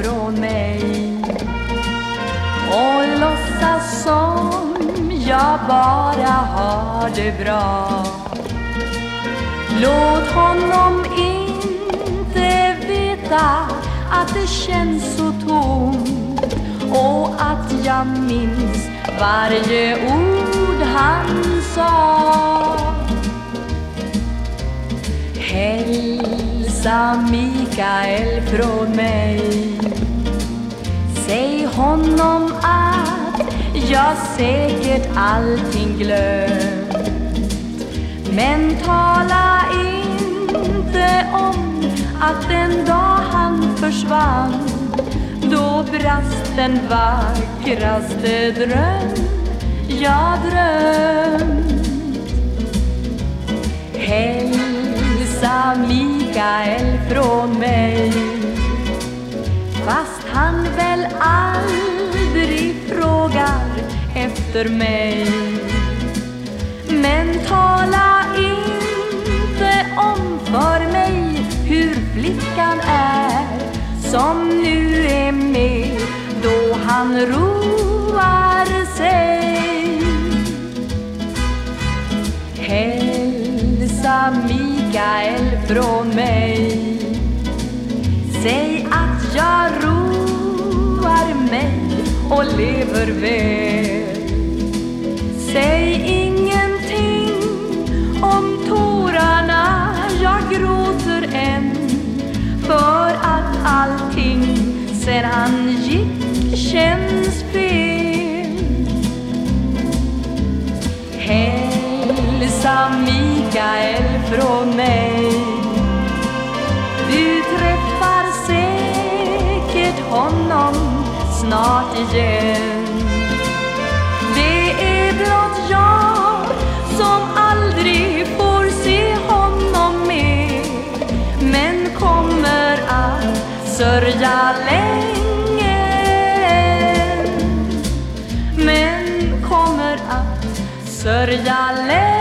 ifrån mig och låtsas som jag bara har det bra. Låt honom inte veta att det känns så tomt och att jag minns varje ord han sa. Hej Hälsa Mikael från mig. Säg honom att jag säkert allting glömt. Men tala inte om att den dag han försvann. Då brast den vackraste dröm. Jag drömt Mikael från mig. Fast han väl aldrig frågar efter mig. Men tala inte om för mig hur flickan är Som nu är med då han roar sig. Hälsa mig Mikael från mig. Säg att jag roar mig och lever väl. Säg ingenting om tårarna jag gråter än. För att allting sen han gick känns fel. Hälsa mig Mikael från mig. Du träffar säkert honom snart igen. Det är blott jag som aldrig får se honom mer Men kommer att sörja länge. Än. Men kommer att sörja länge,